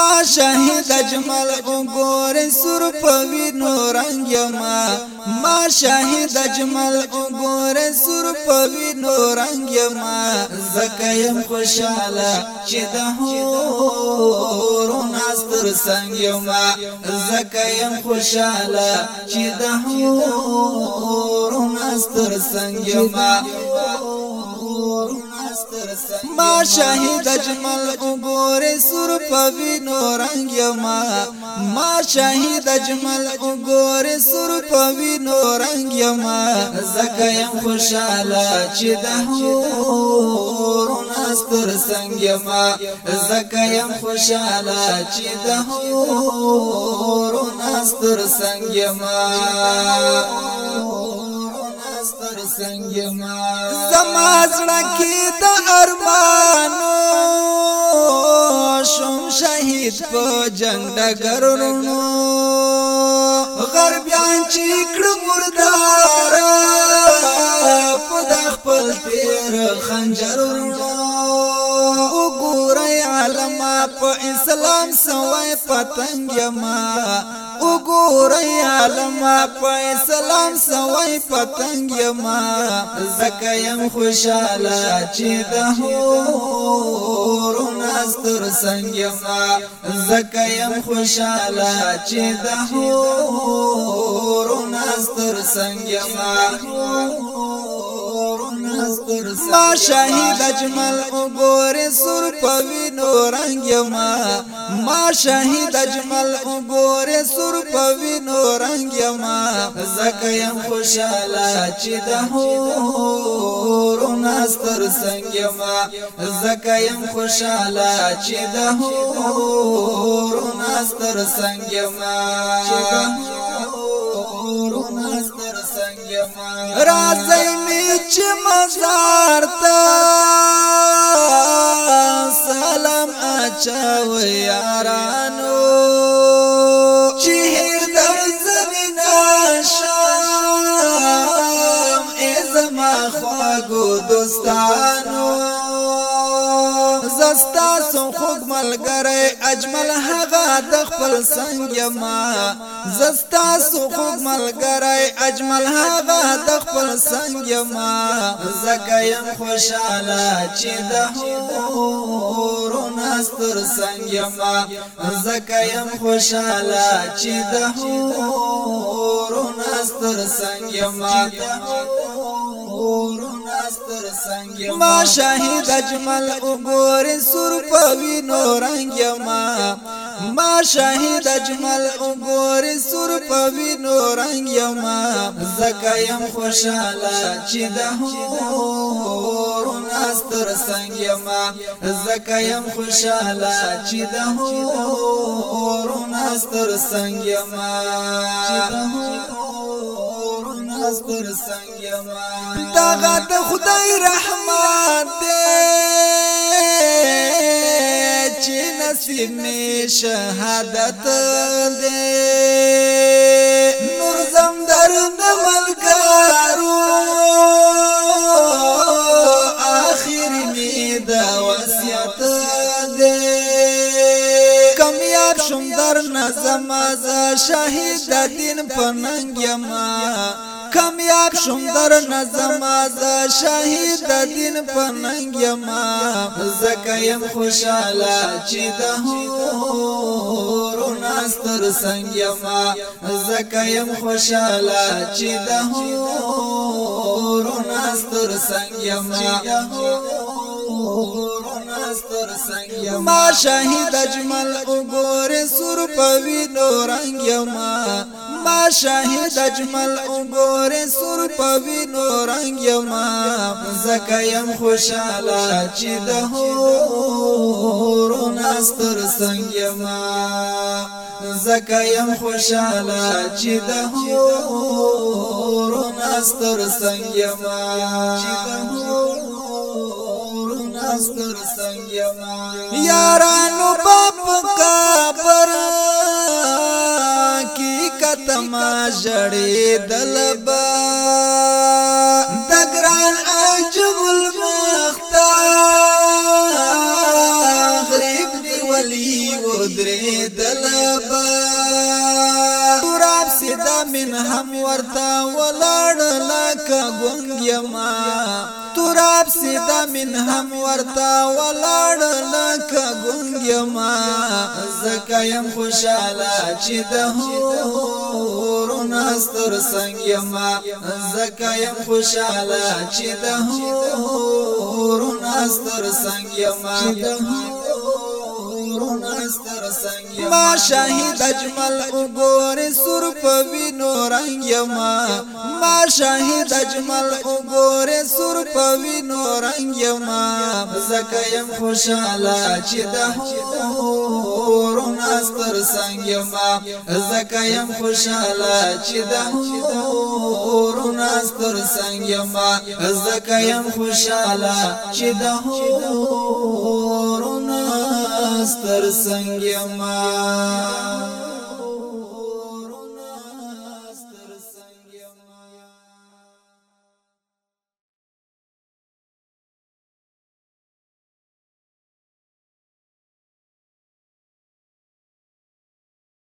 ما شاهد اجمل وګور سر په وینو رنگ ما ما شاهد اجمل وګور سر په وینو رنگ ما زکایم خوشاله چې د هور ناستر څنګه ما زکایم خوشاله چې د هور ناستر څنګه ما ما شاهد اجمل وګوره سر په وینو رنگ یما ما شاهد اجمل وګوره سر په وینو رنگ یما زکه يم خوشاله چې دهور نستر څنګه یما زکه يم خوشاله چې دهور نستر څنګه یما څنګه ما زما زړه کې د ارمانو شوم شهید په جنگ ډګرونو غربيان چې کړه مردار په خپل تیر خنجر ورونو په اسلام سوای پتنګ ما وګورئ عالم په اسلام سوای پتنګ ما زکه يم خوشاله چې د هور نستر څنګه ما زکه يم خوشاله چې د هور نستر څنګه ما ما شهید اجمل وګورې سر پوینو رنگ یما ما شهید اجمل وګورې سر پوینو رنگ يما زکه يم خوشاله چې د هورو ناستر څنګه يما زکه يم خوشاله چې د هورو ناستر څنګه يما چې د هورو ناستر څنګه يما راځي می چې مزه چاو یارانو شهر در زمین شام ازما خواگو دوستانو ستا سو خوږ ملګری اجمل هغه د خپل څنګ ما زستا سو خوږ ملګری اجمل هغه د خپل څنګ ما زکه يم خوشاله چې د هورو نستر څنګ ما زکه يم خوشاله چې د هورو نستر څنګ ما د هورو ستر څنګه ما شاهد اجمل وګور سر په وینو رنگ ما ما شاهد اجمل وګور سر په وینو رنگ ما زکایم خوشاله چې د هور نستر څنګه ما زکایم خوشاله چې د هور نستر څنګه ما چې د هور ناز پر سنگ ما داغه د خدای رحمت دې چې نصیب می شهادت دې نور زم در د ملګرو اخر می د وصیت دې کمیاب شم در نظم از شهید دین پننګ ما کمیاب شوم در نظم از شهید دین پننګ ما زکایم خوشاله چې د هورو ناستر څنګه ما زکایم خوشاله چې د هورو ناستر څنګه ما ما شهید اجمل وګوره سر په وینو رنگ ما ما شاهد اجمل وګورې سور په وینو رنگ یما زکه يم خوشاله چې د هورو نستر څنګه یما زکه يم خوشاله چې د هورو نستر څنګه یما چې د هورو نستر څنګه یما یارانو جړې دلبا د ګران عجب المختار غریب دی ولی و درې دلبا تراب سیدا من هم ورتا ولاړ لکه ګونګیما تراب سیدا من هم ورتا ولاړ لکه ګونګیما زکه يم خوشاله چې د هو ستر څنګه یما زکه يم خوشاله چې د هورو نستر څنګه یما ما شاهد اجمل وګورې سر په وینو رنگ یما ما شاهد اجمل وګورې سر په وینو رنگ یما زکه يم خوشاله چې د هورون استر څنګه یما زکه يم خوشاله چې د هورون استر څنګه یما زکه يم خوشاله چې د هورون ستر سنگ ما